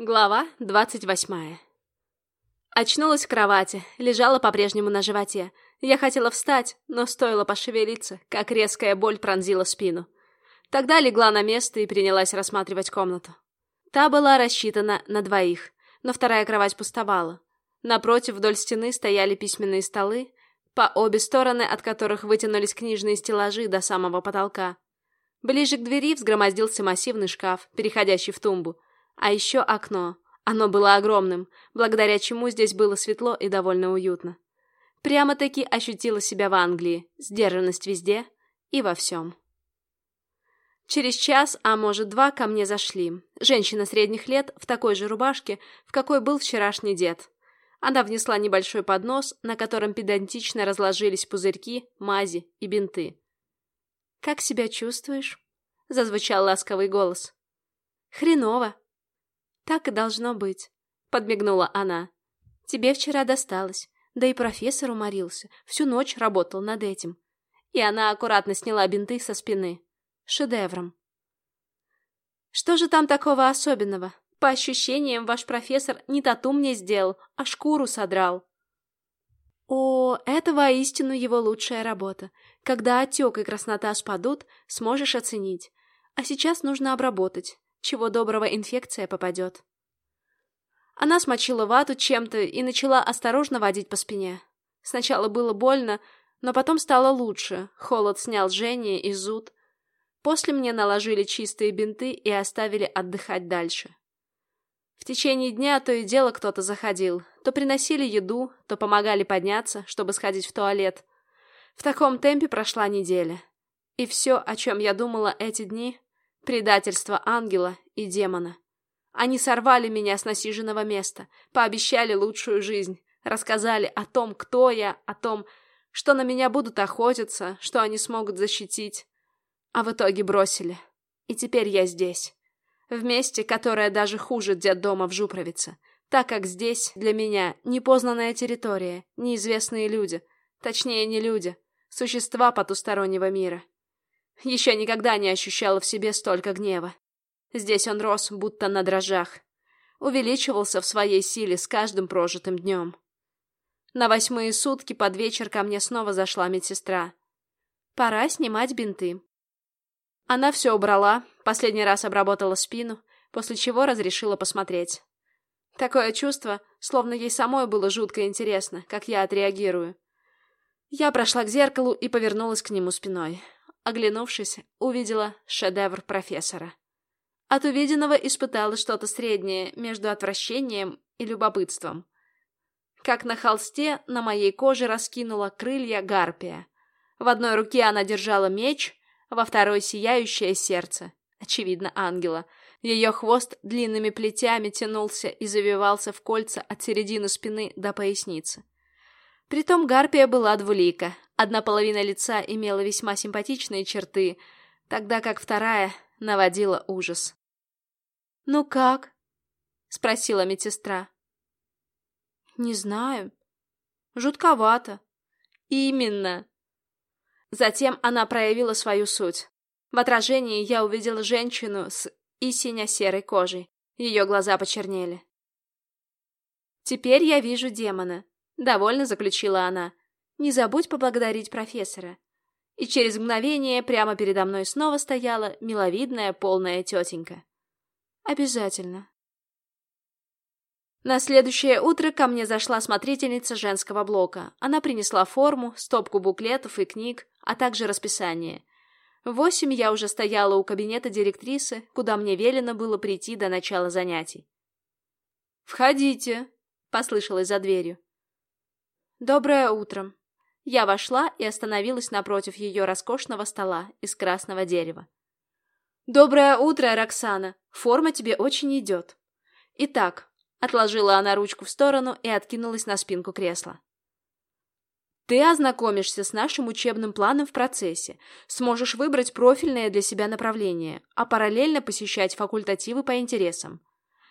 Глава двадцать восьмая Очнулась в кровати, лежала по-прежнему на животе. Я хотела встать, но стоило пошевелиться, как резкая боль пронзила спину. Тогда легла на место и принялась рассматривать комнату. Та была рассчитана на двоих, но вторая кровать пустовала. Напротив вдоль стены стояли письменные столы, по обе стороны от которых вытянулись книжные стеллажи до самого потолка. Ближе к двери взгромоздился массивный шкаф, переходящий в тумбу, а еще окно. Оно было огромным, благодаря чему здесь было светло и довольно уютно. Прямо-таки ощутила себя в Англии, сдержанность везде и во всем. Через час, а может два, ко мне зашли. Женщина средних лет в такой же рубашке, в какой был вчерашний дед. Она внесла небольшой поднос, на котором педантично разложились пузырьки, мази и бинты. «Как себя чувствуешь?» — зазвучал ласковый голос. «Хреново», «Так и должно быть», — подмигнула она. «Тебе вчера досталось. Да и профессор уморился. Всю ночь работал над этим». И она аккуратно сняла бинты со спины. Шедевром. «Что же там такого особенного? По ощущениям, ваш профессор не тату мне сделал, а шкуру содрал». О, это воистину его лучшая работа. Когда отек и краснота спадут, сможешь оценить. А сейчас нужно обработать. Чего доброго инфекция попадет. Она смочила вату чем-то и начала осторожно водить по спине. Сначала было больно, но потом стало лучше. Холод снял жжение и зуд. После мне наложили чистые бинты и оставили отдыхать дальше. В течение дня то и дело кто-то заходил. То приносили еду, то помогали подняться, чтобы сходить в туалет. В таком темпе прошла неделя. И все, о чем я думала эти дни, Предательство ангела и демона. Они сорвали меня с насиженного места, пообещали лучшую жизнь, рассказали о том, кто я, о том, что на меня будут охотиться, что они смогут защитить. А в итоге бросили. И теперь я здесь. В месте, которое даже хуже детдома в Жупровице, так как здесь для меня непознанная территория, неизвестные люди, точнее не люди, существа потустороннего мира. Еще никогда не ощущала в себе столько гнева. Здесь он рос, будто на дрожжах. Увеличивался в своей силе с каждым прожитым днем. На восьмые сутки под вечер ко мне снова зашла медсестра. Пора снимать бинты. Она все убрала, последний раз обработала спину, после чего разрешила посмотреть. Такое чувство, словно ей самой было жутко интересно, как я отреагирую. Я прошла к зеркалу и повернулась к нему спиной. Оглянувшись, увидела шедевр профессора. От увиденного испытала что-то среднее между отвращением и любопытством. Как на холсте на моей коже раскинула крылья гарпия. В одной руке она держала меч, во второй — сияющее сердце, очевидно, ангела. Ее хвост длинными плетями тянулся и завивался в кольца от середины спины до поясницы. Притом гарпия была двулика, Одна половина лица имела весьма симпатичные черты, тогда как вторая наводила ужас. «Ну как?» — спросила медсестра. «Не знаю. Жутковато». «Именно!» Затем она проявила свою суть. В отражении я увидела женщину с и синя-серой кожей. Ее глаза почернели. «Теперь я вижу демона», — довольно заключила она. Не забудь поблагодарить профессора. И через мгновение прямо передо мной снова стояла миловидная полная тетенька. Обязательно. На следующее утро ко мне зашла смотрительница женского блока. Она принесла форму, стопку буклетов и книг, а также расписание. В восемь я уже стояла у кабинета директрисы, куда мне велено было прийти до начала занятий. «Входите», — послышалось за дверью. «Доброе утро», я вошла и остановилась напротив ее роскошного стола из красного дерева. «Доброе утро, Роксана! Форма тебе очень идет!» «Итак», — отложила она ручку в сторону и откинулась на спинку кресла. «Ты ознакомишься с нашим учебным планом в процессе, сможешь выбрать профильное для себя направление, а параллельно посещать факультативы по интересам.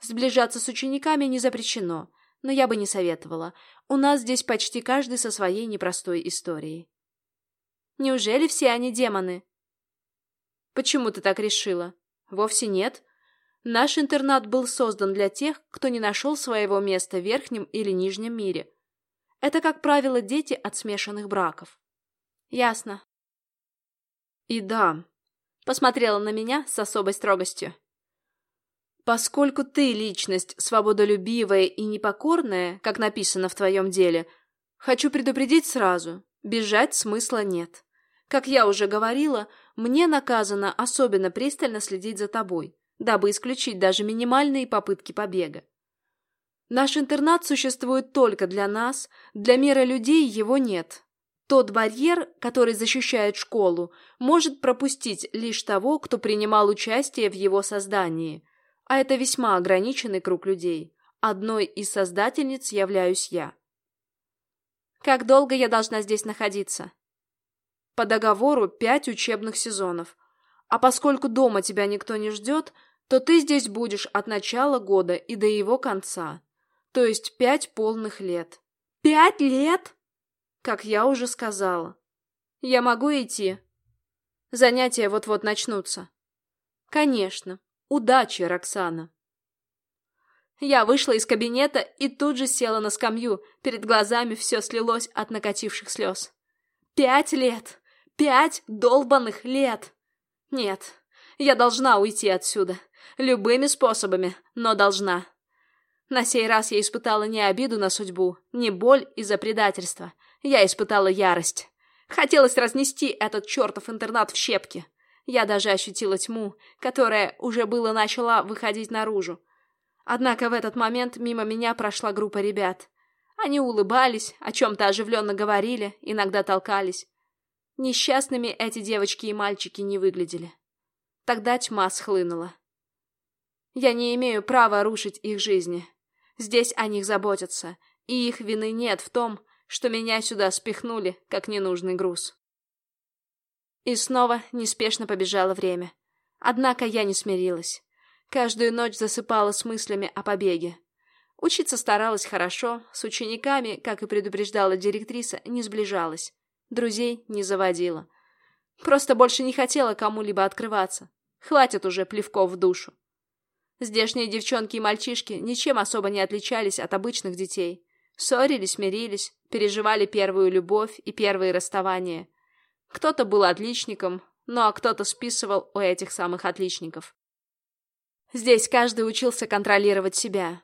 Сближаться с учениками не запрещено, но я бы не советовала. У нас здесь почти каждый со своей непростой историей. Неужели все они демоны? Почему ты так решила? Вовсе нет. Наш интернат был создан для тех, кто не нашел своего места в верхнем или нижнем мире. Это, как правило, дети от смешанных браков. Ясно. И да, посмотрела на меня с особой строгостью. Поскольку ты личность свободолюбивая и непокорная, как написано в твоем деле, хочу предупредить сразу, бежать смысла нет. Как я уже говорила, мне наказано особенно пристально следить за тобой, дабы исключить даже минимальные попытки побега. Наш интернат существует только для нас, для мира людей его нет. Тот барьер, который защищает школу, может пропустить лишь того, кто принимал участие в его создании. А это весьма ограниченный круг людей. Одной из создательниц являюсь я. Как долго я должна здесь находиться? По договору пять учебных сезонов. А поскольку дома тебя никто не ждет, то ты здесь будешь от начала года и до его конца. То есть пять полных лет. Пять лет? Как я уже сказала. Я могу идти? Занятия вот-вот начнутся. Конечно. Удачи, Роксана. Я вышла из кабинета и тут же села на скамью. Перед глазами все слилось от накативших слез. Пять лет! Пять долбанных лет! Нет, я должна уйти отсюда. Любыми способами, но должна. На сей раз я испытала не обиду на судьбу, не боль из-за предательства. Я испытала ярость. Хотелось разнести этот чертов интернат в щепки. Я даже ощутила тьму, которая уже было начала выходить наружу. Однако в этот момент мимо меня прошла группа ребят. Они улыбались, о чем-то оживленно говорили, иногда толкались. Несчастными эти девочки и мальчики не выглядели. Тогда тьма схлынула. Я не имею права рушить их жизни. Здесь о них заботятся, и их вины нет в том, что меня сюда спихнули, как ненужный груз. И снова неспешно побежало время. Однако я не смирилась. Каждую ночь засыпала с мыслями о побеге. Учиться старалась хорошо, с учениками, как и предупреждала директриса, не сближалась. Друзей не заводила. Просто больше не хотела кому-либо открываться. Хватит уже плевков в душу. Здешние девчонки и мальчишки ничем особо не отличались от обычных детей. Ссорились, мирились, переживали первую любовь и первые расставания. Кто-то был отличником, ну а кто-то списывал у этих самых отличников. Здесь каждый учился контролировать себя.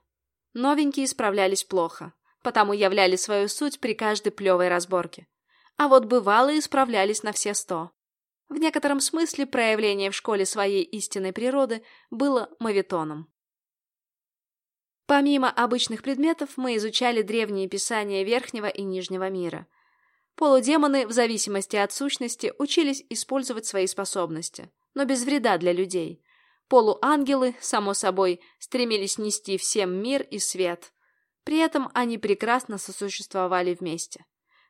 Новенькие справлялись плохо, потому являли свою суть при каждой плевой разборке. А вот бывалые справлялись на все сто. В некотором смысле проявление в школе своей истинной природы было мавитоном. Помимо обычных предметов, мы изучали древние писания Верхнего и Нижнего мира. Полудемоны, в зависимости от сущности, учились использовать свои способности, но без вреда для людей. Полуангелы, само собой, стремились нести всем мир и свет. При этом они прекрасно сосуществовали вместе.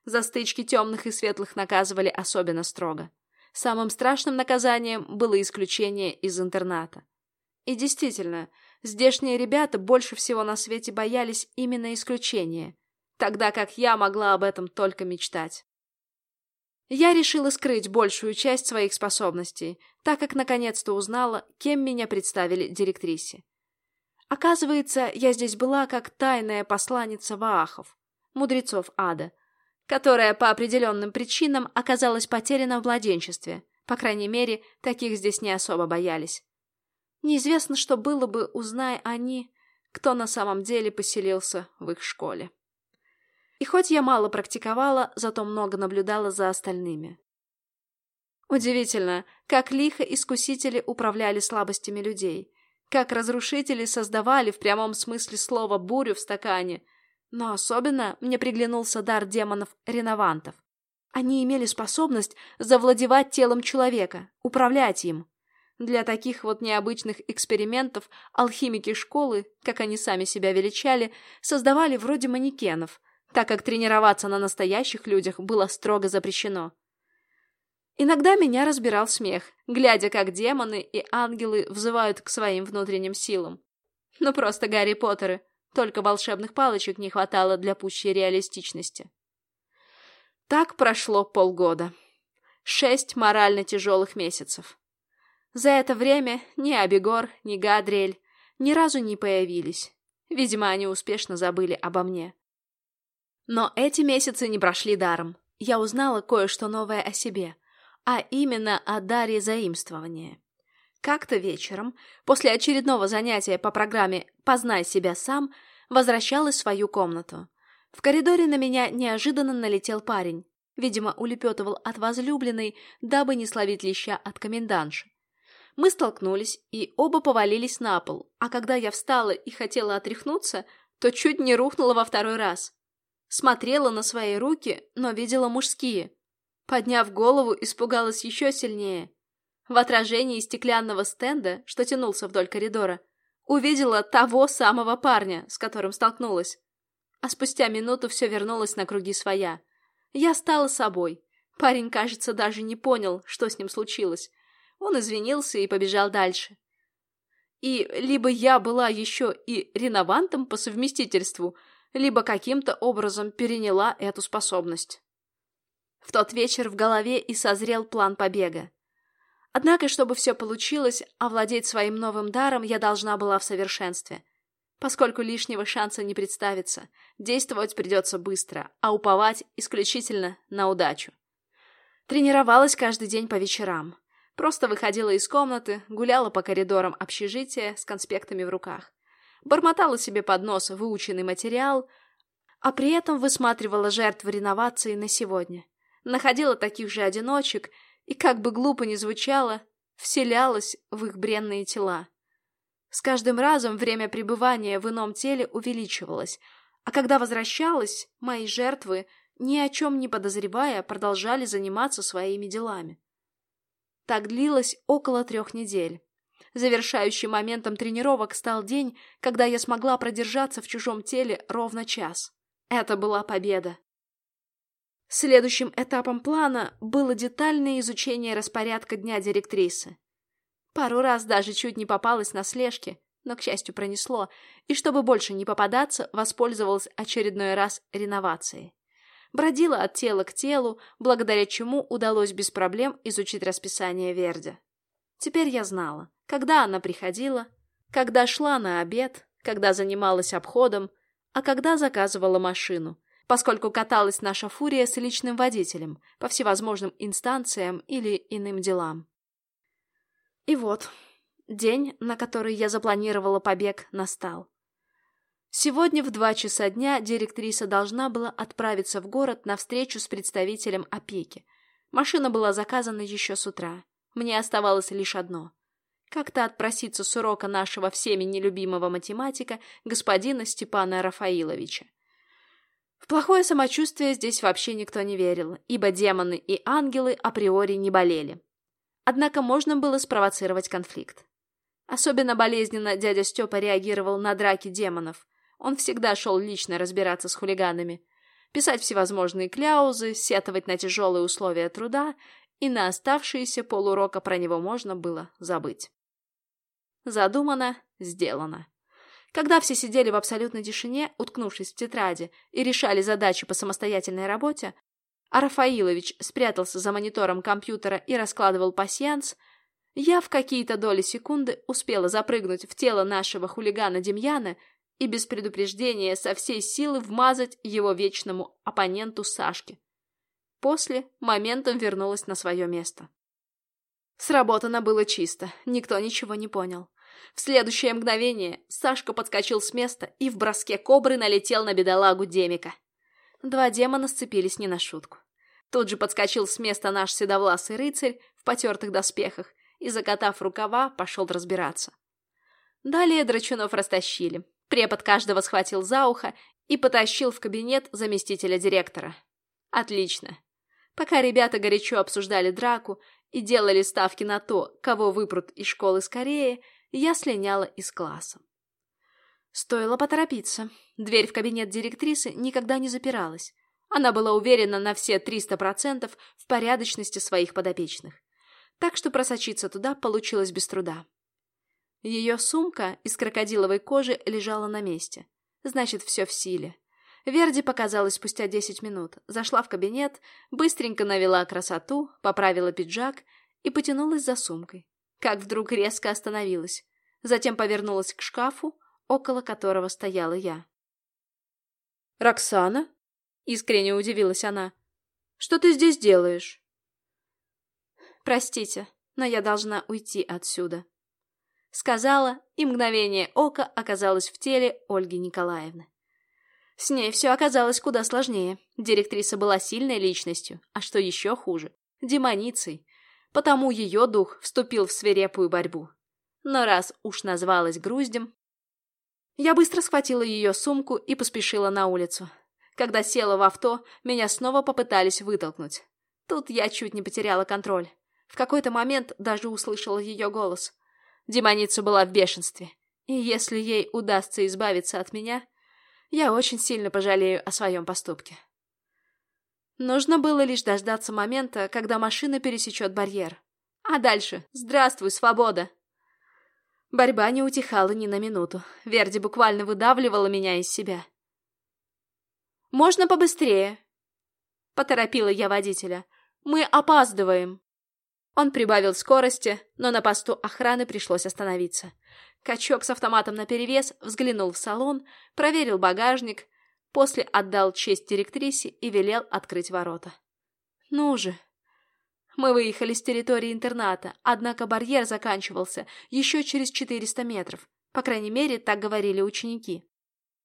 За стычки темных и светлых наказывали особенно строго. Самым страшным наказанием было исключение из интерната. И действительно, здешние ребята больше всего на свете боялись именно исключения, тогда как я могла об этом только мечтать. Я решила скрыть большую часть своих способностей, так как наконец-то узнала, кем меня представили директрисе. Оказывается, я здесь была как тайная посланница Ваахов, мудрецов ада — которая по определенным причинам оказалась потеряна в младенчестве. По крайней мере, таких здесь не особо боялись. Неизвестно, что было бы, узная они, кто на самом деле поселился в их школе. И хоть я мало практиковала, зато много наблюдала за остальными. Удивительно, как лихо искусители управляли слабостями людей, как разрушители создавали в прямом смысле слова бурю в стакане – но особенно мне приглянулся дар демонов-реновантов. Они имели способность завладевать телом человека, управлять им. Для таких вот необычных экспериментов алхимики школы, как они сами себя величали, создавали вроде манекенов, так как тренироваться на настоящих людях было строго запрещено. Иногда меня разбирал смех, глядя, как демоны и ангелы взывают к своим внутренним силам. Ну просто Гарри Поттеры — только волшебных палочек не хватало для пущей реалистичности. Так прошло полгода. Шесть морально тяжелых месяцев. За это время ни Абегор, ни Гадриэль ни разу не появились. Видимо, они успешно забыли обо мне. Но эти месяцы не прошли даром. Я узнала кое-что новое о себе, а именно о даре заимствования. Как-то вечером, после очередного занятия по программе «Познай себя сам», возвращалась в свою комнату. В коридоре на меня неожиданно налетел парень. Видимо, улепетывал от возлюбленной, дабы не словить леща от комендантши. Мы столкнулись и оба повалились на пол, а когда я встала и хотела отряхнуться, то чуть не рухнула во второй раз. Смотрела на свои руки, но видела мужские. Подняв голову, испугалась еще сильнее. В отражении стеклянного стенда, что тянулся вдоль коридора, увидела того самого парня, с которым столкнулась. А спустя минуту все вернулось на круги своя. Я стала собой. Парень, кажется, даже не понял, что с ним случилось. Он извинился и побежал дальше. И либо я была еще и реновантом по совместительству, либо каким-то образом переняла эту способность. В тот вечер в голове и созрел план побега. Однако, чтобы все получилось, овладеть своим новым даром я должна была в совершенстве. Поскольку лишнего шанса не представится, действовать придется быстро, а уповать исключительно на удачу. Тренировалась каждый день по вечерам. Просто выходила из комнаты, гуляла по коридорам общежития с конспектами в руках. Бормотала себе под нос выученный материал, а при этом высматривала жертв реновации на сегодня. Находила таких же одиночек и, как бы глупо ни звучало, вселялась в их бренные тела. С каждым разом время пребывания в ином теле увеличивалось, а когда возвращалась, мои жертвы, ни о чем не подозревая, продолжали заниматься своими делами. Так длилось около трех недель. Завершающим моментом тренировок стал день, когда я смогла продержаться в чужом теле ровно час. Это была победа. Следующим этапом плана было детальное изучение распорядка дня директрисы. Пару раз даже чуть не попалась на слежки, но, к счастью, пронесло, и чтобы больше не попадаться, воспользовалась очередной раз реновацией. Бродила от тела к телу, благодаря чему удалось без проблем изучить расписание Верди. Теперь я знала, когда она приходила, когда шла на обед, когда занималась обходом, а когда заказывала машину, поскольку каталась наша фурия с личным водителем по всевозможным инстанциям или иным делам. И вот, день, на который я запланировала побег, настал. Сегодня в два часа дня директриса должна была отправиться в город на встречу с представителем опеки. Машина была заказана еще с утра. Мне оставалось лишь одно — как-то отпроситься с урока нашего всеми нелюбимого математика господина Степана Рафаиловича. В плохое самочувствие здесь вообще никто не верил, ибо демоны и ангелы априори не болели. Однако можно было спровоцировать конфликт. Особенно болезненно дядя Степа реагировал на драки демонов. Он всегда шел лично разбираться с хулиганами, писать всевозможные кляузы, сетовать на тяжелые условия труда, и на оставшиеся полурока про него можно было забыть. Задумано, сделано. Когда все сидели в абсолютной тишине, уткнувшись в тетради, и решали задачи по самостоятельной работе, а Рафаилович спрятался за монитором компьютера и раскладывал пасьянс, я в какие-то доли секунды успела запрыгнуть в тело нашего хулигана Демьяна и без предупреждения со всей силы вмазать его вечному оппоненту Сашке. После моментом вернулась на свое место. Сработано было чисто, никто ничего не понял. В следующее мгновение Сашка подскочил с места и в броске кобры налетел на бедолагу Демика. Два демона сцепились не на шутку. Тут же подскочил с места наш седовласый рыцарь в потертых доспехах и, закатав рукава, пошел разбираться. Далее драчунов растащили. Препод каждого схватил за ухо и потащил в кабинет заместителя директора. Отлично. Пока ребята горячо обсуждали драку и делали ставки на то, кого выпрут из школы скорее, я слиняла из класса. Стоило поторопиться. Дверь в кабинет директрисы никогда не запиралась. Она была уверена на все 300% в порядочности своих подопечных. Так что просочиться туда получилось без труда. Ее сумка из крокодиловой кожи лежала на месте. Значит, все в силе. Верди показалась спустя 10 минут, зашла в кабинет, быстренько навела красоту, поправила пиджак и потянулась за сумкой. Как вдруг резко остановилась. Затем повернулась к шкафу, около которого стояла я. «Роксана?» — искренне удивилась она. «Что ты здесь делаешь?» «Простите, но я должна уйти отсюда», — сказала, и мгновение ока оказалось в теле Ольги Николаевны. С ней все оказалось куда сложнее. Директриса была сильной личностью, а что еще хуже – демоницей. Потому ее дух вступил в свирепую борьбу. Но раз уж назвалась груздем... Я быстро схватила ее сумку и поспешила на улицу. Когда села в авто, меня снова попытались вытолкнуть. Тут я чуть не потеряла контроль. В какой-то момент даже услышала ее голос. Демоница была в бешенстве. И если ей удастся избавиться от меня, я очень сильно пожалею о своем поступке. Нужно было лишь дождаться момента, когда машина пересечет барьер. А дальше «Здравствуй, свобода!» Борьба не утихала ни на минуту. Верди буквально выдавливала меня из себя. «Можно побыстрее?» Поторопила я водителя. «Мы опаздываем!» Он прибавил скорости, но на посту охраны пришлось остановиться. Качок с автоматом наперевес взглянул в салон, проверил багажник, после отдал честь директрисе и велел открыть ворота. «Ну же!» Мы выехали с территории интерната, однако барьер заканчивался еще через 400 метров. По крайней мере, так говорили ученики.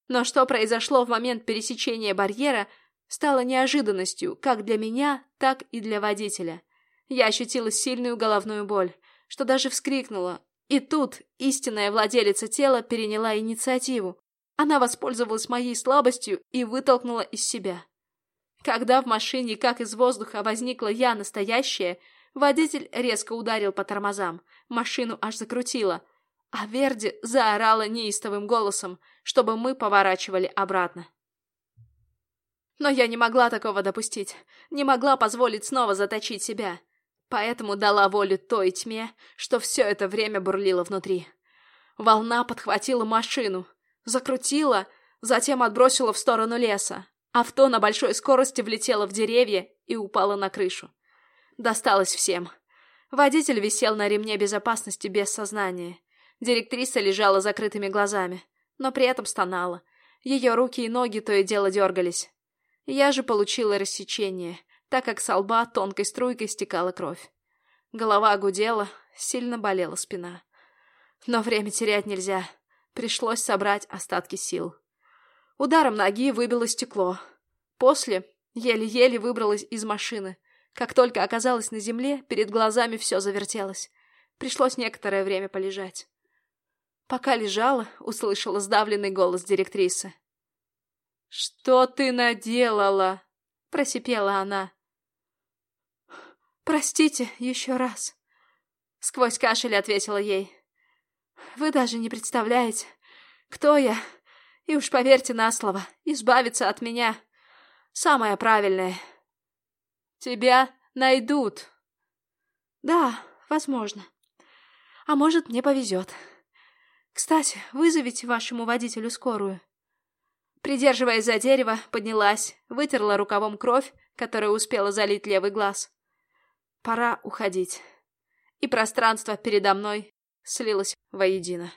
Но что произошло в момент пересечения барьера, стало неожиданностью как для меня, так и для водителя. Я ощутила сильную головную боль, что даже вскрикнула, и тут истинная владелица тела переняла инициативу. Она воспользовалась моей слабостью и вытолкнула из себя. Когда в машине, как из воздуха, возникла я настоящая, водитель резко ударил по тормозам, машину аж закрутило, а Верди заорала неистовым голосом, чтобы мы поворачивали обратно. Но я не могла такого допустить, не могла позволить снова заточить себя. Поэтому дала волю той тьме, что все это время бурлило внутри. Волна подхватила машину, закрутила, затем отбросила в сторону леса. Авто на большой скорости влетело в деревья и упало на крышу. Досталось всем. Водитель висел на ремне безопасности без сознания. Директриса лежала закрытыми глазами, но при этом стонала. Ее руки и ноги то и дело дергались. Я же получила рассечение, так как с лба тонкой струйкой стекала кровь. Голова гудела, сильно болела спина. Но время терять нельзя. Пришлось собрать остатки сил. Ударом ноги выбило стекло. После еле-еле выбралась из машины. Как только оказалась на земле, перед глазами все завертелось. Пришлось некоторое время полежать. Пока лежала, услышала сдавленный голос директрисы. «Что ты наделала?» — просипела она. «Простите еще раз», — сквозь кашель ответила ей. «Вы даже не представляете, кто я, и уж поверьте на слово, избавиться от меня — самое правильное. Тебя найдут». «Да, возможно. А может, мне повезет. Кстати, вызовите вашему водителю скорую». Придерживаясь за дерево, поднялась, вытерла рукавом кровь, которая успела залить левый глаз. Пора уходить. И пространство передо мной слилось воедино.